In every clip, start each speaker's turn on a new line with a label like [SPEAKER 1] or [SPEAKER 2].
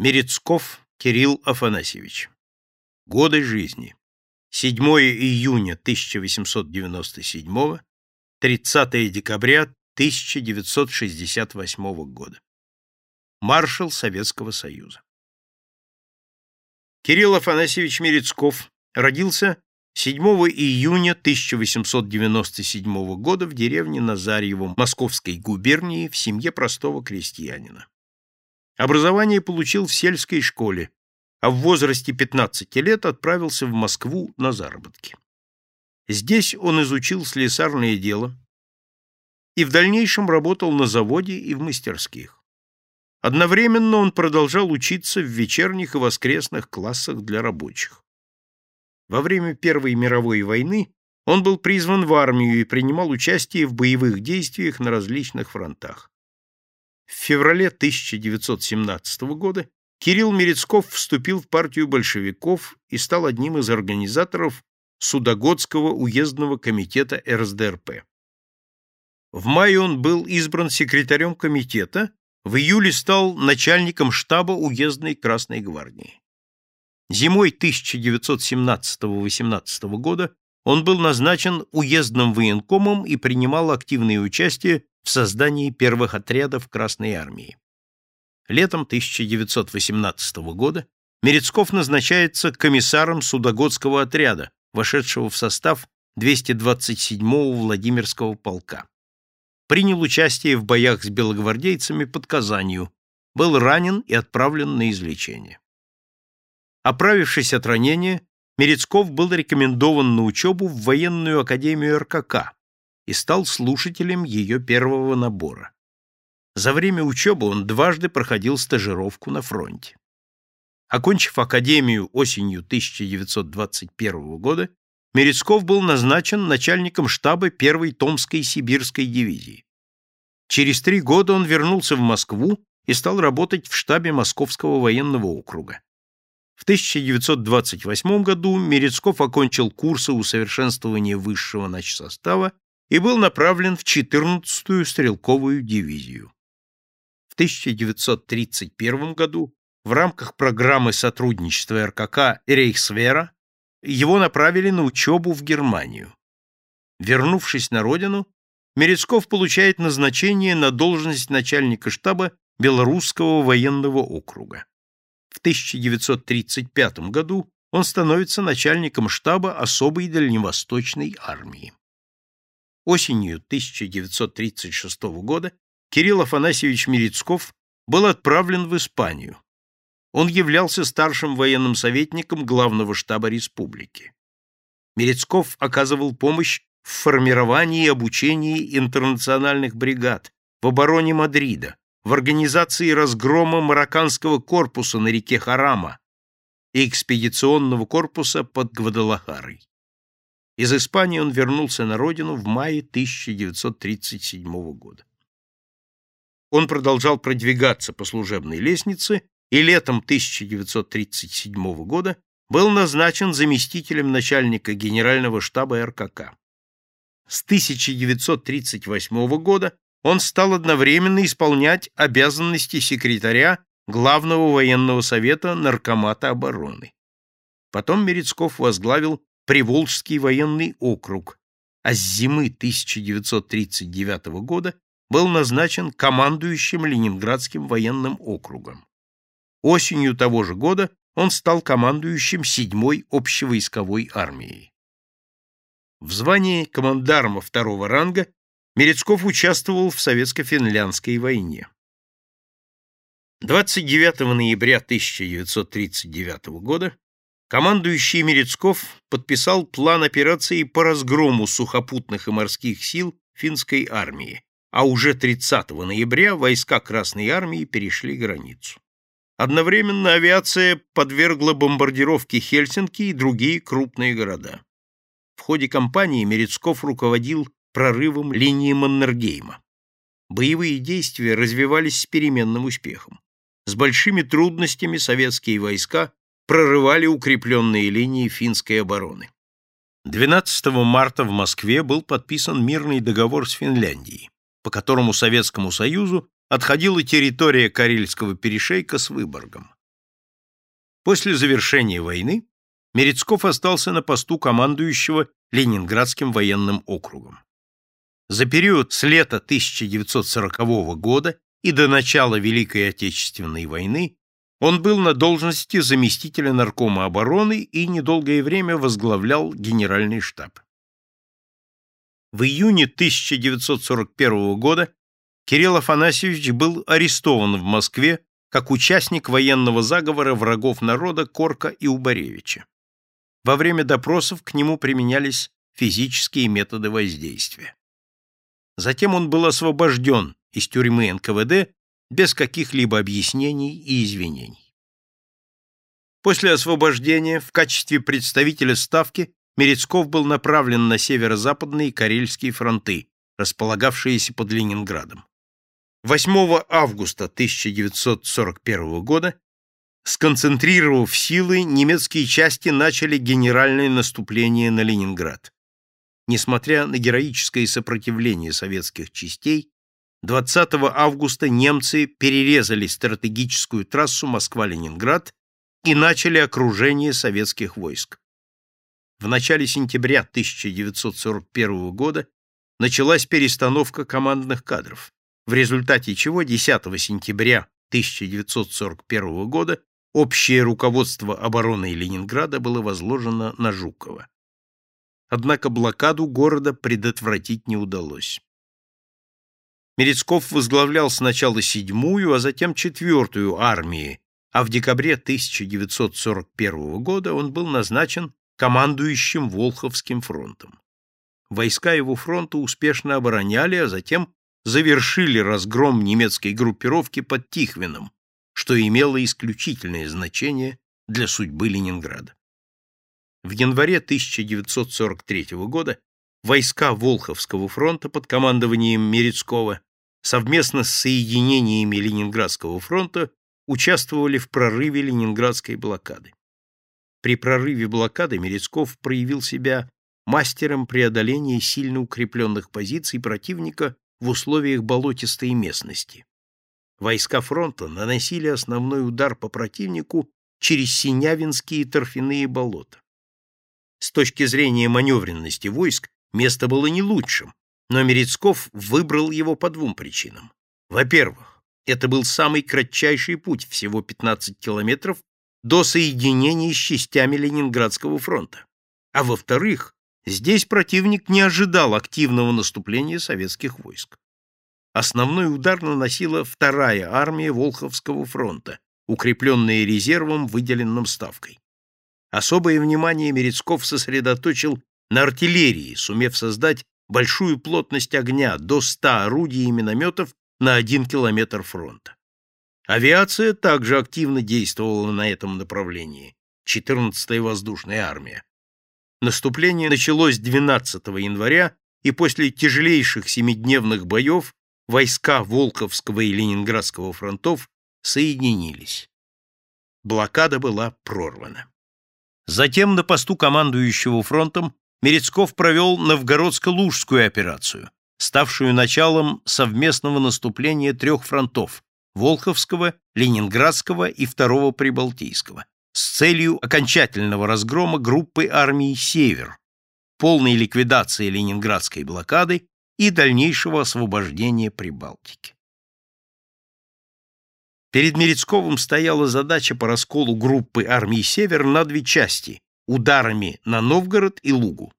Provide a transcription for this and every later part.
[SPEAKER 1] Мерецков Кирилл Афанасьевич. Годы жизни. 7 июня 1897, 30 декабря 1968 года. Маршал Советского Союза. Кирилл Афанасьевич Мерецков родился 7 июня 1897 года в деревне Назарьево Московской губернии в семье простого крестьянина. Образование получил в сельской школе, а в возрасте 15 лет отправился в Москву на заработки. Здесь он изучил слесарное дело и в дальнейшем работал на заводе и в мастерских. Одновременно он продолжал учиться в вечерних и воскресных классах для рабочих. Во время Первой мировой войны он был призван в армию и принимал участие в боевых действиях на различных фронтах. В феврале 1917 года Кирилл Мерецков вступил в партию большевиков и стал одним из организаторов Судогодского уездного комитета РСДРП. В мае он был избран секретарем комитета, в июле стал начальником штаба уездной Красной гвардии. Зимой 1917-18 года он был назначен уездным военкомом и принимал активное участие в создании первых отрядов Красной армии. Летом 1918 года Мерецков назначается комиссаром Судогодского отряда, вошедшего в состав 227-го Владимирского полка. Принял участие в боях с белогвардейцами под Казанью, был ранен и отправлен на излечение. Оправившись от ранения, Мерецков был рекомендован на учебу в военную академию РКК и стал слушателем ее первого набора. За время учебы он дважды проходил стажировку на фронте. Окончив академию осенью 1921 года, Мерецков был назначен начальником штаба первой Томской сибирской дивизии. Через три года он вернулся в Москву и стал работать в штабе Московского военного округа. В 1928 году Мерецков окончил курсы усовершенствования высшего начсостава и был направлен в 14-ю стрелковую дивизию. В 1931 году в рамках программы сотрудничества РКК Рейхсвера его направили на учебу в Германию. Вернувшись на родину, Мерецков получает назначение на должность начальника штаба Белорусского военного округа. В 1935 году он становится начальником штаба особой дальневосточной армии. Осенью 1936 года Кирилл Афанасьевич Мерецков был отправлен в Испанию. Он являлся старшим военным советником главного штаба республики. Мерецков оказывал помощь в формировании и обучении интернациональных бригад, в обороне Мадрида, в организации разгрома марокканского корпуса на реке Харама и экспедиционного корпуса под Гвадалахарой. Из Испании он вернулся на родину в мае 1937 года. Он продолжал продвигаться по служебной лестнице и летом 1937 года был назначен заместителем начальника генерального штаба РКК. С 1938 года он стал одновременно исполнять обязанности секретаря Главного военного совета Наркомата обороны. Потом Мерецков возглавил Приволжский военный округ, а с зимы 1939 года был назначен командующим Ленинградским военным округом. Осенью того же года он стал командующим 7-й общевойсковой армией. В звании командарма второго ранга Мерецков участвовал в советско-финляндской войне. 29 ноября 1939 года командующий Мерецков подписал план операции по разгрому сухопутных и морских сил финской армии, а уже 30 ноября войска Красной армии перешли границу. Одновременно авиация подвергла бомбардировке Хельсинки и другие крупные города. В ходе кампании Мерецков руководил прорывом линии Маннергейма. Боевые действия развивались с переменным успехом. С большими трудностями советские войска прорывали укрепленные линии финской обороны. 12 марта в Москве был подписан мирный договор с Финляндией, по которому Советскому Союзу отходила территория Карельского перешейка с Выборгом. После завершения войны Мерецков остался на посту командующего Ленинградским военным округом. За период с лета 1940 года и до начала Великой Отечественной войны он был на должности заместителя наркома обороны и недолгое время возглавлял генеральный штаб. В июне 1941 года Кирилл Афанасьевич был арестован в Москве как участник военного заговора врагов народа Корка и Убаревича. Во время допросов к нему применялись физические методы воздействия. Затем он был освобожден из тюрьмы НКВД без каких-либо объяснений и извинений. После освобождения в качестве представителя Ставки Мерецков был направлен на северо-западные Карельские фронты, располагавшиеся под Ленинградом. 8 августа 1941 года, сконцентрировав силы, немецкие части начали генеральное наступление на Ленинград. Несмотря на героическое сопротивление советских частей, 20 августа немцы перерезали стратегическую трассу Москва-Ленинград и начали окружение советских войск. В начале сентября 1941 года началась перестановка командных кадров, в результате чего 10 сентября 1941 года общее руководство обороны Ленинграда было возложено на Жукова. Однако блокаду города предотвратить не удалось. Мерецков возглавлял сначала седьмую, а затем четвертую армии, а в декабре 1941 года он был назначен командующим Волховским фронтом. Войска его фронта успешно обороняли, а затем завершили разгром немецкой группировки под Тихвином, что имело исключительное значение для судьбы Ленинграда. В январе 1943 года войска Волховского фронта под командованием Мерецкого совместно с соединениями Ленинградского фронта участвовали в прорыве Ленинградской блокады. При прорыве блокады Мерецков проявил себя мастером преодоления сильно укрепленных позиций противника в условиях болотистой местности. Войска фронта наносили основной удар по противнику через Синявинские торфяные болота. С точки зрения маневренности войск место было не лучшим, но Мерецков выбрал его по двум причинам. Во-первых, это был самый кратчайший путь, всего 15 километров, до соединения с частями Ленинградского фронта. А во-вторых, здесь противник не ожидал активного наступления советских войск. Основной удар наносила вторая армия Волховского фронта, укрепленная резервом, выделенным Ставкой. Особое внимание Мерецков сосредоточил на артиллерии, сумев создать большую плотность огня до 100 орудий и минометов на 1 километр фронта. Авиация также активно действовала на этом направлении, 14-я воздушная армия. Наступление началось 12 января, и после тяжелейших семидневных боев войска Волковского и Ленинградского фронтов соединились. Блокада была прорвана. Затем на посту командующего фронтом Мерецков провел Новгородско-Лужскую операцию, ставшую началом совместного наступления трех фронтов – Волховского, Ленинградского и Второго Прибалтийского, с целью окончательного разгрома группы армий «Север», полной ликвидации ленинградской блокады и дальнейшего освобождения Прибалтики. Перед Мерецковым стояла задача по расколу группы армий «Север» на две части ударами на Новгород и Лугу.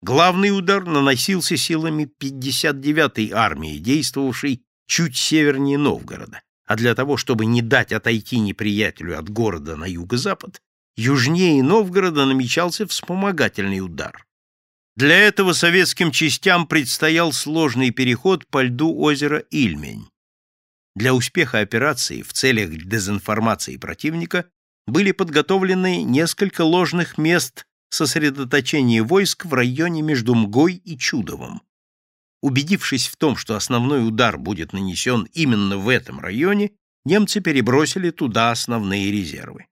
[SPEAKER 1] Главный удар наносился силами 59-й армии, действовавшей чуть севернее Новгорода, а для того, чтобы не дать отойти неприятелю от города на юго-запад, южнее Новгорода намечался вспомогательный удар. Для этого советским частям предстоял сложный переход по льду озера Ильмень. Для успеха операции в целях дезинформации противника были подготовлены несколько ложных мест сосредоточения войск в районе между Мгой и Чудовым. Убедившись в том, что основной удар будет нанесен именно в этом районе, немцы перебросили туда основные резервы.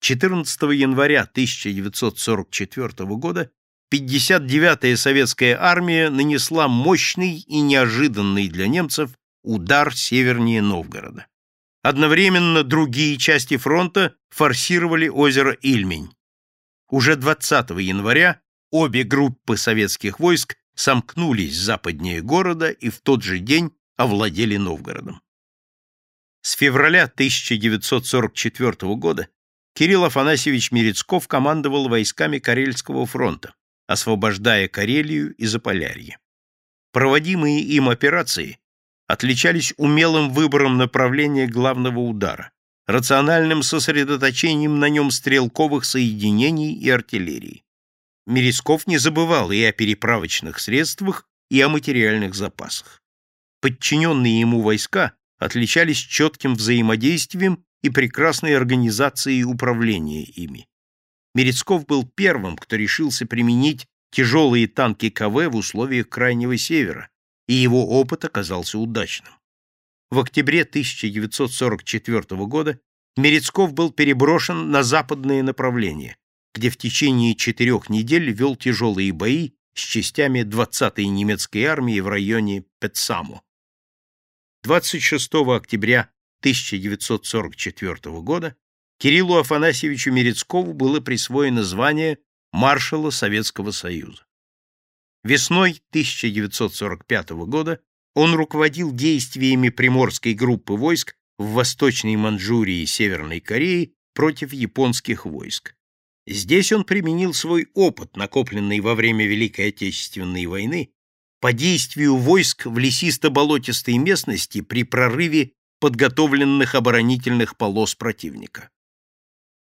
[SPEAKER 1] 14 января 1944 года 59-я советская армия нанесла мощный и неожиданный для немцев удар севернее Новгорода. Одновременно другие части фронта форсировали озеро Ильмень. Уже 20 января обе группы советских войск сомкнулись западнее города и в тот же день овладели Новгородом. С февраля 1944 года Кирилл Афанасьевич Мерецков командовал войсками Карельского фронта, освобождая Карелию и Заполярье. Проводимые им операции отличались умелым выбором направления главного удара, рациональным сосредоточением на нем стрелковых соединений и артиллерии. Мерецков не забывал и о переправочных средствах, и о материальных запасах. Подчиненные ему войска отличались четким взаимодействием и прекрасной организацией управления ими. Мерецков был первым, кто решился применить тяжелые танки КВ в условиях Крайнего Севера, и его опыт оказался удачным. В октябре 1944 года Мерецков был переброшен на западное направление, где в течение четырех недель вел тяжелые бои с частями 20-й немецкой армии в районе Петсамо. 26 октября 1944 года Кириллу Афанасьевичу Мерецкову было присвоено звание маршала Советского Союза. Весной 1945 года он руководил действиями приморской группы войск в Восточной Манчжурии и Северной Корее против японских войск. Здесь он применил свой опыт, накопленный во время Великой Отечественной войны, по действию войск в лесисто-болотистой местности при прорыве подготовленных оборонительных полос противника.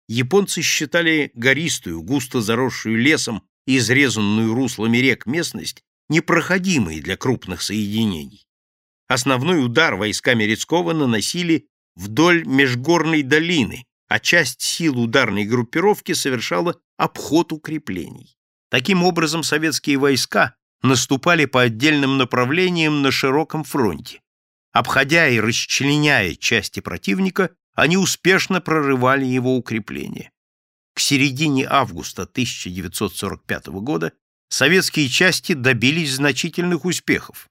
[SPEAKER 1] Японцы считали гористую, густо заросшую лесом изрезанную руслами рек местность непроходимой для крупных соединений. Основной удар войска Мерецкого наносили вдоль межгорной долины, а часть сил ударной группировки совершала обход укреплений. Таким образом, советские войска наступали по отдельным направлениям на широком фронте. Обходя и расчленяя части противника, они успешно прорывали его укрепления. К середине августа 1945 года советские части добились значительных успехов,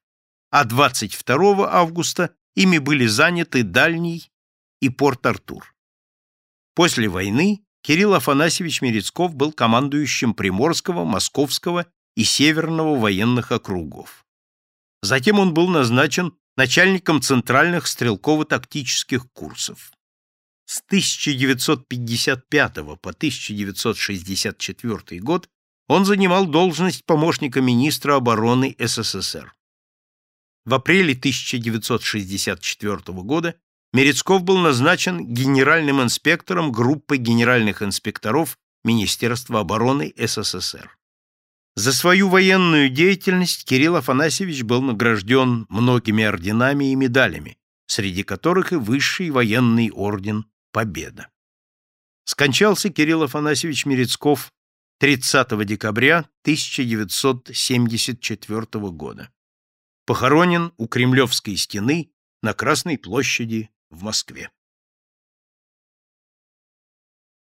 [SPEAKER 1] а 22 августа ими были заняты Дальний и Порт-Артур. После войны Кирилл Афанасьевич Мерецков был командующим Приморского, Московского и Северного военных округов. Затем он был назначен начальником центральных стрелково-тактических курсов. С 1955 по 1964 год он занимал должность помощника министра обороны СССР. В апреле 1964 года Мерецков был назначен генеральным инспектором группы генеральных инспекторов Министерства обороны СССР. За свою военную деятельность Кирилл Афанасьевич был награжден многими орденами и медалями, среди которых и высший военный орден «Победа». Скончался Кирилл Афанасьевич Мерецков 30 декабря 1974 года. Похоронен у Кремлевской стены на Красной площади в Москве.